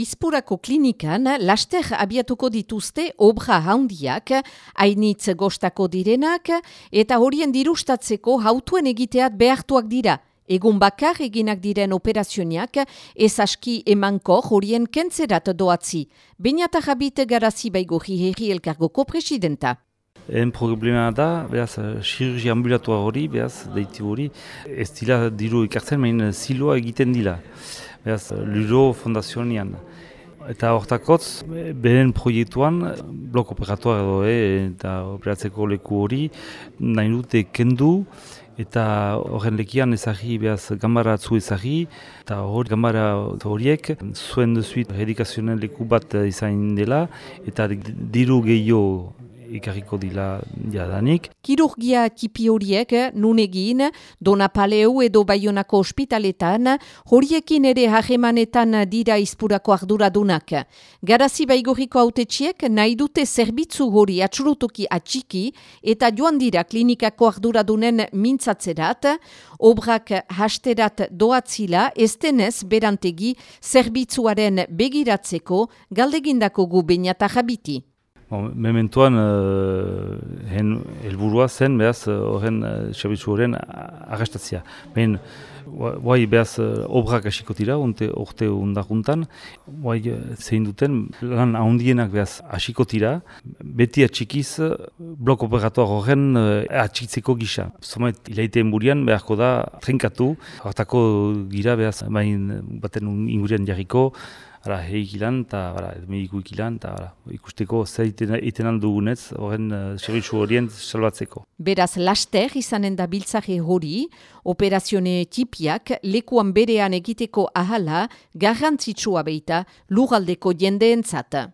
Izpurako klinikan laster abiatuko dituzte obra handiak, hainitz gostako direnak, eta horien dirustatzeko hautuen egiteat behartuak dira. Egun bakar eginak diren operazioniak ez aski emanko horien kentzerat doatzi. Beñata jabite garazi baigo herri elkargoko presidenta. En problema da, behaz, chirurgi ambulatua hori, behaz, deiti hori, ez dila diru ikartzen, main siloa egiten dila. Behaz, Luro Fondazionian. Eta hortakotz, beren proiektuan, blok operatua edo, eh, eta operatzeko leku hori, nahi dute kendu, eta horren lekian ezagri, behaz, gambara atzu ezagri, eta hori gambara horiek, zuen dezuit redikazionen leku bat izan dela, eta diru gehiago ikarriko dila jadanik. Kirurgia tipi horiek nun egin, Dona Paleu edo Bayonako ospitaletan, horiekin ere hagemanetan dira izpurako arduradunak. Garazi baigoriko autetxiek nahi dute zerbitzu hori atxurutuki atxiki eta joan dira klinikako arduradunen mintzatzerat, obrak hasterat doatzila estenez berantegi zerbitzuaren begiratzeko galdegindako gu bainata jabiti. Bon, mementoan, uh, hen helburua zen, behaz, eh, horren uh, xabitzu horren arrestatzia. Behin, guai behaz, uh, obrak asiko dira, orte undakuntan, guai zein duten, lan ahondienak behaz asiko dira, beti atxikiz blok operatuak horren uh, atxikitzeko gisa. Zomait, hilaiteen burian, beharko da, trenkatu, hartako gira behaz, bain baten ingurian jarriko, Hala, heik ilan, eta mediku ikilan, eta ikusteko zer iten aldugunez, horren uh, horien salbatzeko. Beraz, laster izanen da biltzare hori, operazione tipiak, lekuan berean egiteko ahala, garrantzitsua beita, lugaldeko jendeentzat.